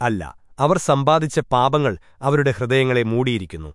അല്ല അവർ സമ്പാദിച്ച പാപങ്ങൾ അവരുടെ ഹൃദയങ്ങളെ മൂടിയിരിക്കുന്നു.